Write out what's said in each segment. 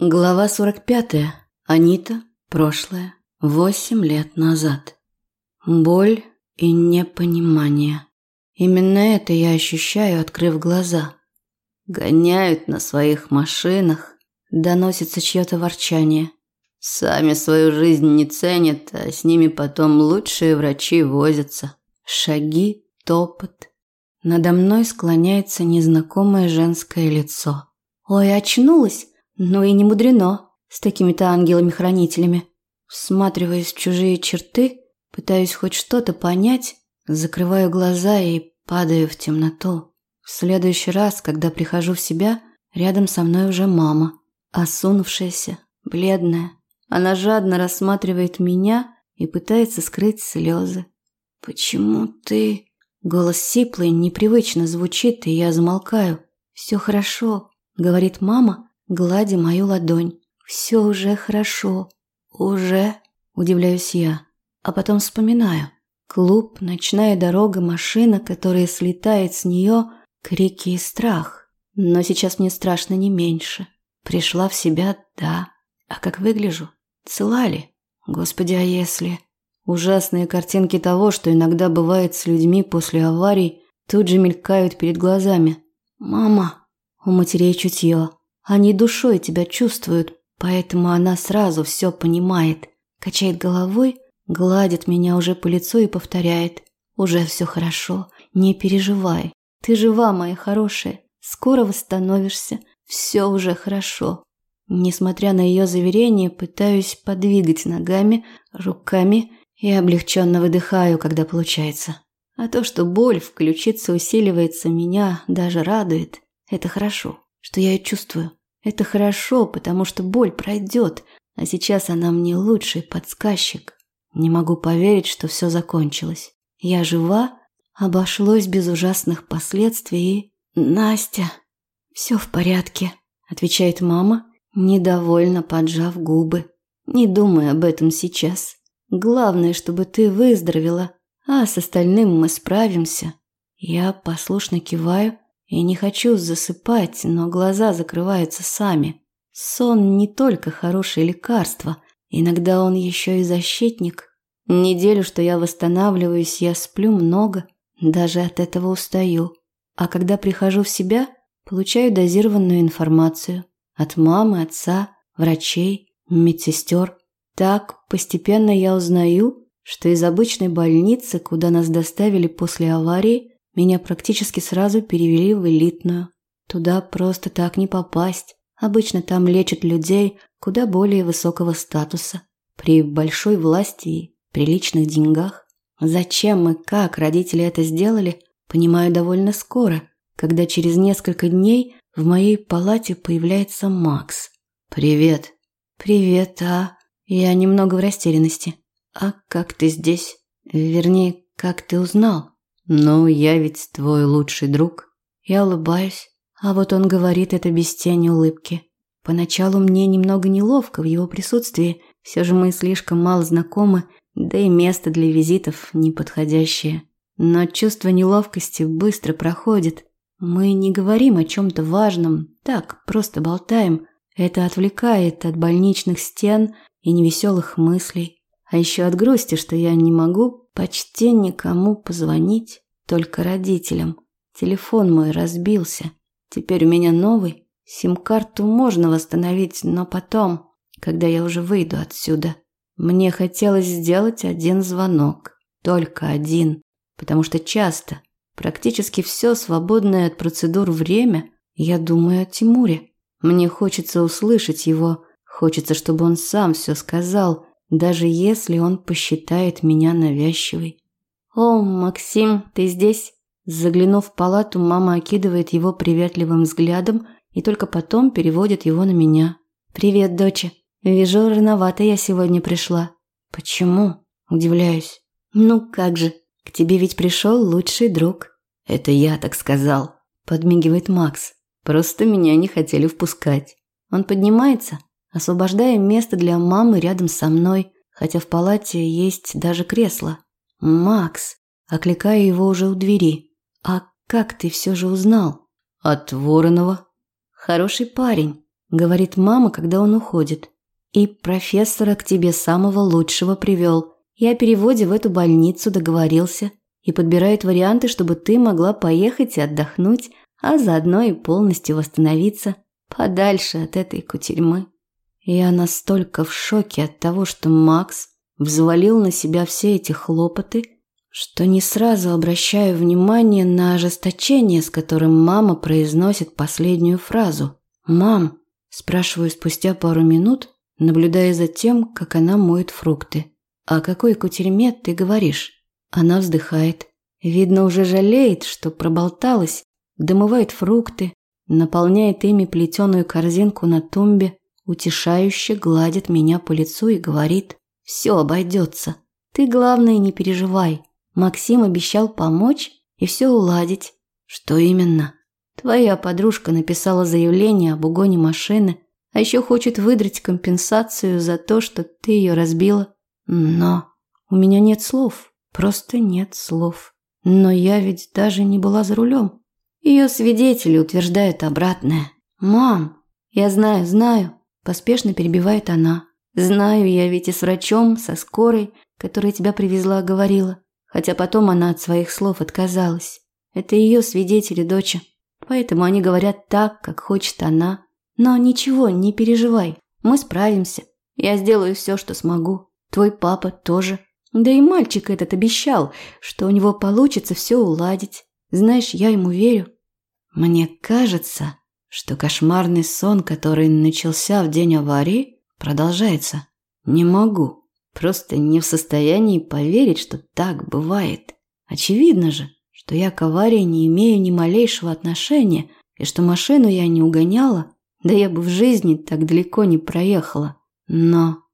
Глава 45. Анита. Прошлое. Восемь лет назад. Боль и непонимание. Именно это я ощущаю, открыв глаза. Гоняют на своих машинах. Доносится чье-то ворчание. Сами свою жизнь не ценят, а с ними потом лучшие врачи возятся. Шаги, топот. Надо мной склоняется незнакомое женское лицо. «Ой, очнулась!» Ну и не мудрено с такими-то ангелами-хранителями. Всматриваясь в чужие черты, пытаюсь хоть что-то понять, закрываю глаза и падаю в темноту. В следующий раз, когда прихожу в себя, рядом со мной уже мама, осунувшаяся, бледная. Она жадно рассматривает меня и пытается скрыть слезы. «Почему ты...» Голос сиплый, непривычно звучит, и я замолкаю. «Все хорошо», — говорит мама, гладя мою ладонь. «Все уже хорошо. Уже?» – удивляюсь я. А потом вспоминаю. Клуб, ночная дорога, машина, которая слетает с нее, крики и страх. Но сейчас мне страшно не меньше. Пришла в себя, да. А как выгляжу? Цела ли? Господи, а если... Ужасные картинки того, что иногда бывает с людьми после аварий, тут же мелькают перед глазами. «Мама!» У матерей чутье. Они душой тебя чувствуют, поэтому она сразу все понимает. Качает головой, гладит меня уже по лицу и повторяет. Уже все хорошо, не переживай. Ты жива, моя хорошая. Скоро восстановишься. Все уже хорошо. Несмотря на ее заверение, пытаюсь подвигать ногами, руками и облегченно выдыхаю, когда получается. А то, что боль в ключице усиливается, меня даже радует. Это хорошо что я и чувствую. Это хорошо, потому что боль пройдет, а сейчас она мне лучший подсказчик. Не могу поверить, что все закончилось. Я жива, обошлось без ужасных последствий и... Настя, все в порядке, отвечает мама, недовольно поджав губы. Не думай об этом сейчас. Главное, чтобы ты выздоровела, а с остальным мы справимся. Я послушно киваю, я не хочу засыпать, но глаза закрываются сами. Сон не только хорошее лекарство, иногда он еще и защитник. Неделю, что я восстанавливаюсь, я сплю много, даже от этого устаю. А когда прихожу в себя, получаю дозированную информацию от мамы, отца, врачей, медсестер. Так постепенно я узнаю, что из обычной больницы, куда нас доставили после аварии, меня практически сразу перевели в элитную. Туда просто так не попасть. Обычно там лечат людей куда более высокого статуса, при большой власти и приличных деньгах. Зачем и как родители это сделали, понимаю довольно скоро, когда через несколько дней в моей палате появляется Макс. «Привет». «Привет, а...» Я немного в растерянности. «А как ты здесь? Вернее, как ты узнал?» «Ну, я ведь твой лучший друг». Я улыбаюсь, а вот он говорит это без тени улыбки. Поначалу мне немного неловко в его присутствии, все же мы слишком мало знакомы, да и место для визитов неподходящее. Но чувство неловкости быстро проходит. Мы не говорим о чем-то важном, так, просто болтаем. Это отвлекает от больничных стен и невеселых мыслей. А еще от грусти, что я не могу почти никому позвонить, только родителям. Телефон мой разбился. Теперь у меня новый. Сим-карту можно восстановить, но потом, когда я уже выйду отсюда. Мне хотелось сделать один звонок. Только один. Потому что часто, практически все свободное от процедур время, я думаю о Тимуре. Мне хочется услышать его, хочется, чтобы он сам все сказал, даже если он посчитает меня навязчивой. «О, Максим, ты здесь?» Заглянув в палату, мама окидывает его приветливым взглядом и только потом переводит его на меня. «Привет, доча. Вижу, рановато я сегодня пришла». «Почему?» – удивляюсь. «Ну как же, к тебе ведь пришел лучший друг». «Это я так сказал», – подмигивает Макс. «Просто меня не хотели впускать». Он поднимается, освобождая место для мамы рядом со мной, хотя в палате есть даже кресло. «Макс!» – окликаю его уже у двери. «А как ты все же узнал?» «От Воронова». «Хороший парень», – говорит мама, когда он уходит. И профессора к тебе самого лучшего привел. Я о переводе в эту больницу договорился и подбирает варианты, чтобы ты могла поехать и отдохнуть, а заодно и полностью восстановиться подальше от этой кутерьмы. Я настолько в шоке от того, что Макс взвалил на себя все эти хлопоты, что не сразу обращаю внимание на ожесточение, с которым мама произносит последнюю фразу. «Мам», – спрашиваю спустя пару минут, наблюдая за тем, как она моет фрукты. «О какой кутерьме ты говоришь?» Она вздыхает. Видно, уже жалеет, что проболталась, домывает фрукты, наполняет ими плетеную корзинку на тумбе, утешающе гладит меня по лицу и говорит «Все обойдется. Ты, главное, не переживай. Максим обещал помочь и все уладить». «Что именно?» «Твоя подружка написала заявление об угоне машины, а еще хочет выдрать компенсацию за то, что ты ее разбила. Но у меня нет слов, просто нет слов. Но я ведь даже не была за рулем. Ее свидетели утверждают обратное. «Мам, я знаю, знаю», – поспешно перебивает она. «Знаю я ведь и с врачом, со скорой, которая тебя привезла, говорила. Хотя потом она от своих слов отказалась. Это ее свидетели, доча. Поэтому они говорят так, как хочет она. Но ничего, не переживай, мы справимся. Я сделаю все, что смогу. Твой папа тоже. Да и мальчик этот обещал, что у него получится все уладить. Знаешь, я ему верю. Мне кажется, что кошмарный сон, который начался в день аварии, продолжается. Не могу. Просто не в состоянии поверить, что так бывает. Очевидно же, что я к аварии не имею ни малейшего отношения, и что машину я не угоняла, да я бы в жизни так далеко не проехала. Но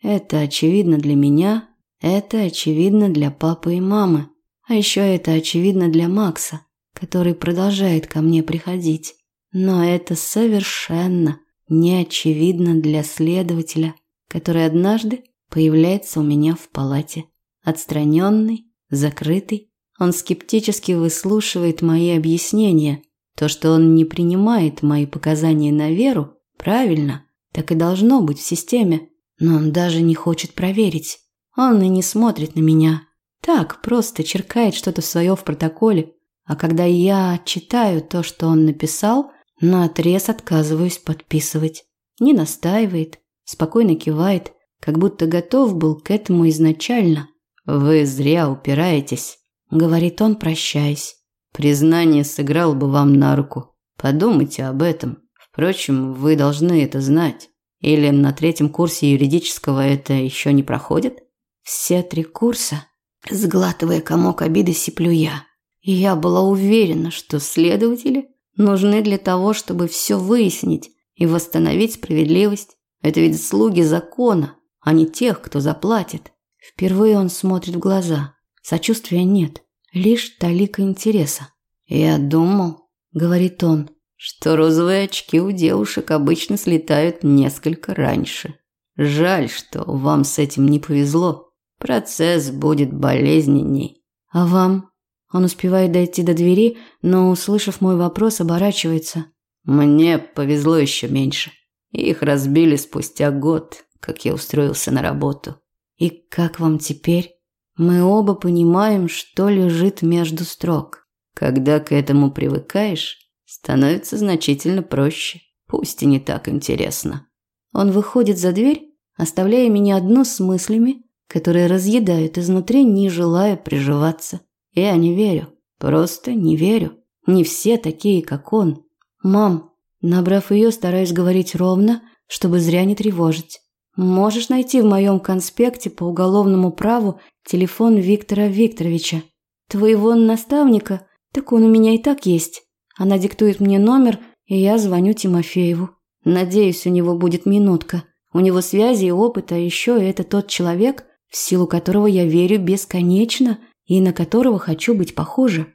это очевидно для меня, это очевидно для папы и мамы, а еще это очевидно для Макса который продолжает ко мне приходить. Но это совершенно не очевидно для следователя, который однажды появляется у меня в палате. Отстраненный, закрытый, он скептически выслушивает мои объяснения. То, что он не принимает мои показания на веру, правильно, так и должно быть в системе. Но он даже не хочет проверить. Он и не смотрит на меня. Так, просто черкает что-то свое в протоколе, а когда я читаю то, что он написал, наотрез отказываюсь подписывать. Не настаивает, спокойно кивает, как будто готов был к этому изначально. «Вы зря упираетесь», — говорит он, прощаясь. «Признание сыграл бы вам на руку. Подумайте об этом. Впрочем, вы должны это знать. Или на третьем курсе юридического это еще не проходит?» «Все три курса?» Сглатывая комок обиды, сиплю я. И я была уверена, что следователи нужны для того, чтобы все выяснить и восстановить справедливость. Это ведь слуги закона, а не тех, кто заплатит. Впервые он смотрит в глаза. Сочувствия нет, лишь талика интереса. «Я думал», — говорит он, — «что розовые очки у девушек обычно слетают несколько раньше. Жаль, что вам с этим не повезло. Процесс будет болезненней. А вам он успевает дойти до двери, но, услышав мой вопрос, оборачивается. «Мне повезло еще меньше. Их разбили спустя год, как я устроился на работу». «И как вам теперь?» Мы оба понимаем, что лежит между строк. Когда к этому привыкаешь, становится значительно проще, пусть и не так интересно. Он выходит за дверь, оставляя меня одну с мыслями, которые разъедают изнутри, не желая приживаться. Я не верю. Просто не верю. Не все такие, как он. Мам, набрав ее, стараюсь говорить ровно, чтобы зря не тревожить. Можешь найти в моем конспекте по уголовному праву телефон Виктора Викторовича. Твоего наставника, так он у меня и так есть. Она диктует мне номер, и я звоню Тимофееву. Надеюсь, у него будет минутка. У него связи и опыт, а еще это тот человек, в силу которого я верю бесконечно – и на которого хочу быть похожа.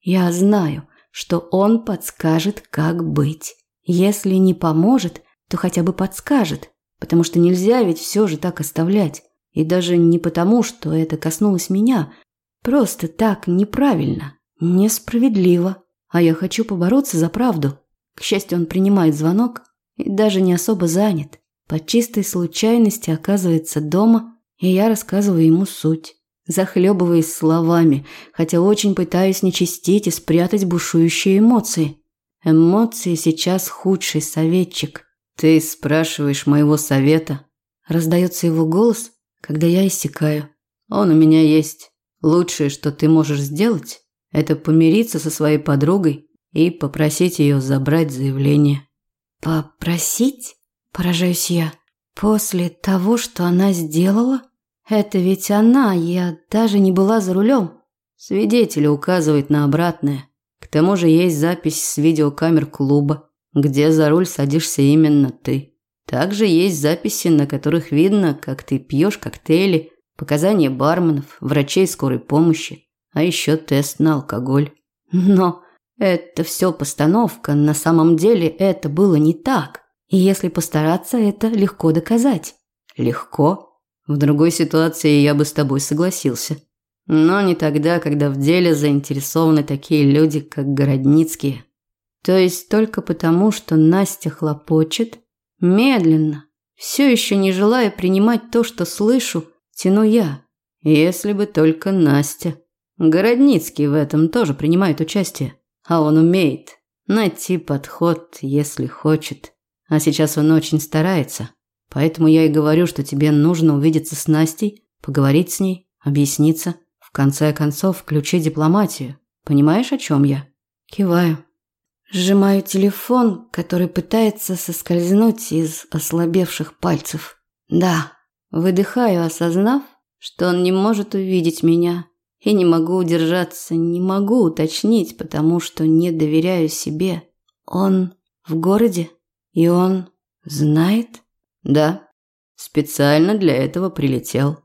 Я знаю, что он подскажет, как быть. Если не поможет, то хотя бы подскажет, потому что нельзя ведь все же так оставлять. И даже не потому, что это коснулось меня. Просто так неправильно, несправедливо. А я хочу побороться за правду. К счастью, он принимает звонок. и даже не особо занят. По чистой случайности оказывается дома, и я рассказываю ему суть, захлебываясь словами, хотя очень пытаюсь не чистить и спрятать бушующие эмоции. Эмоции сейчас худший советчик. Ты спрашиваешь моего совета? Раздается его голос, когда я иссякаю. Он у меня есть. Лучшее, что ты можешь сделать, это помириться со своей подругой и попросить ее забрать заявление. Попросить? Поражаюсь я. После того, что она сделала? Это ведь она, я даже не была за рулем. Свидетели указывают на обратное. К тому же есть запись с видеокамер клуба, где за руль садишься именно ты. Также есть записи, на которых видно, как ты пьешь коктейли, показания барменов, врачей скорой помощи, а еще тест на алкоголь. Но это все постановка, на самом деле это было не так. И если постараться, это легко доказать. Легко? В другой ситуации я бы с тобой согласился. Но не тогда, когда в деле заинтересованы такие люди, как Городницкие. То есть только потому, что Настя хлопочет, медленно, все еще не желая принимать то, что слышу, тяну я. Если бы только Настя. Городницкий в этом тоже принимает участие. А он умеет найти подход, если хочет. А сейчас он очень старается. Поэтому я и говорю, что тебе нужно увидеться с Настей, поговорить с ней, объясниться. В конце концов, включи дипломатию. Понимаешь, о чем я? Киваю. Сжимаю телефон, который пытается соскользнуть из ослабевших пальцев. Да, выдыхаю, осознав, что он не может увидеть меня, и не могу удержаться, не могу уточнить, потому что не доверяю себе. Он в городе? И он знает? Да. Специально для этого прилетел.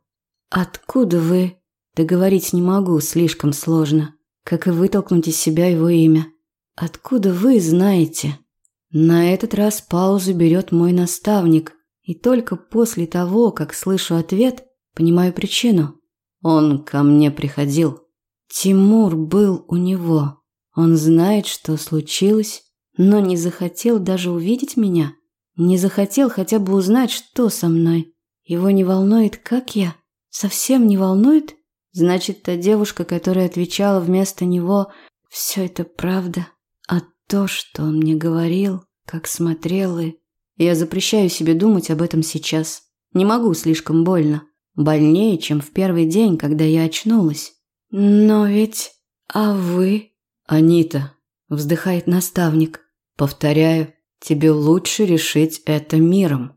Откуда вы? Договорить не могу, слишком сложно. Как и вытолкнуть из себя его имя. Откуда вы знаете? На этот раз паузу берет мой наставник, и только после того, как слышу ответ, понимаю причину. Он ко мне приходил. Тимур был у него. Он знает, что случилось, но не захотел даже увидеть меня. Не захотел хотя бы узнать, что со мной. Его не волнует, как я. Совсем не волнует? Значит, та девушка, которая отвечала вместо него, все это правда. А то, что он мне говорил, как смотрел и... Я запрещаю себе думать об этом сейчас. Не могу, слишком больно. Больнее, чем в первый день, когда я очнулась. Но ведь... А вы? Анита, вздыхает наставник. Повторяю, тебе лучше решить это миром.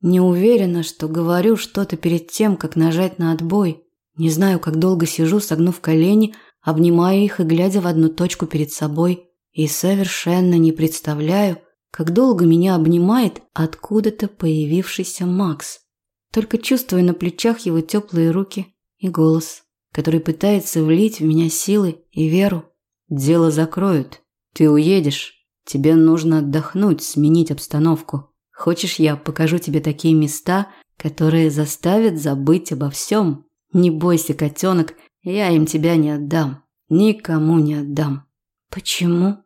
Не уверена, что говорю что-то перед тем, как нажать на отбой. Не знаю, как долго сижу, согнув колени, обнимая их и глядя в одну точку перед собой. И совершенно не представляю, как долго меня обнимает откуда-то появившийся Макс. Только чувствую на плечах его теплые руки и голос, который пытается влить в меня силы и веру. Дело закроют. Ты уедешь. Тебе нужно отдохнуть, сменить обстановку. Хочешь, я покажу тебе такие места, которые заставят забыть обо всем? Не бойся, котенок, я им тебя не отдам. Никому не отдам. Почему?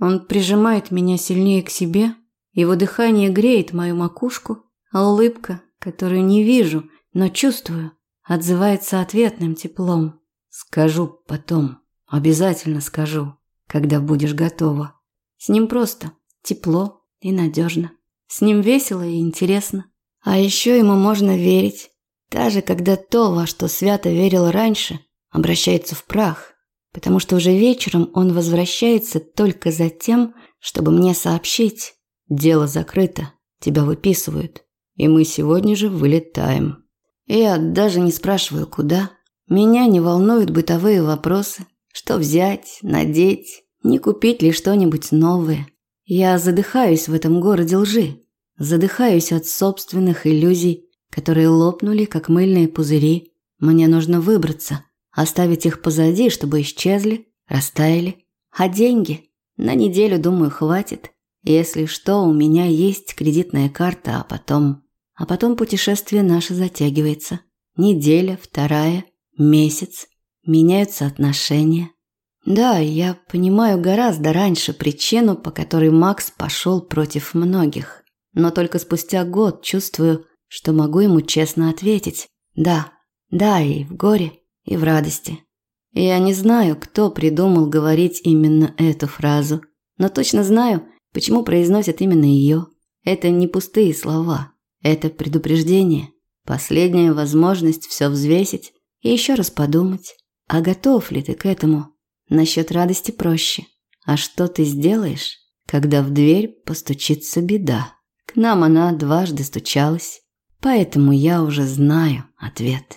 Он прижимает меня сильнее к себе, его дыхание греет мою макушку, а улыбка которую не вижу, но чувствую, отзывается ответным теплом. Скажу потом, обязательно скажу, когда будешь готова. С ним просто тепло и надежно. С ним весело и интересно. А еще ему можно верить, даже когда то, во что свято верил раньше, обращается в прах, потому что уже вечером он возвращается только за тем, чтобы мне сообщить. Дело закрыто, тебя выписывают и мы сегодня же вылетаем. Я даже не спрашиваю, куда. Меня не волнуют бытовые вопросы. Что взять, надеть, не купить ли что-нибудь новое. Я задыхаюсь в этом городе лжи. Задыхаюсь от собственных иллюзий, которые лопнули, как мыльные пузыри. Мне нужно выбраться, оставить их позади, чтобы исчезли, растаяли. А деньги? На неделю, думаю, хватит. Если что, у меня есть кредитная карта, а потом а потом путешествие наше затягивается. Неделя, вторая, месяц. Меняются отношения. Да, я понимаю гораздо раньше причину, по которой Макс пошел против многих. но только спустя год чувствую, что могу ему честно ответить. Да, да, и в горе, и в радости. Я не знаю, кто придумал говорить именно эту фразу, но точно знаю, почему произносят именно ее. Это не пустые слова, это предупреждение, последняя возможность все взвесить и еще раз подумать, а готов ли ты к этому? Насчет радости проще. А что ты сделаешь, когда в дверь постучится беда? К нам она дважды стучалась, поэтому я уже знаю ответ.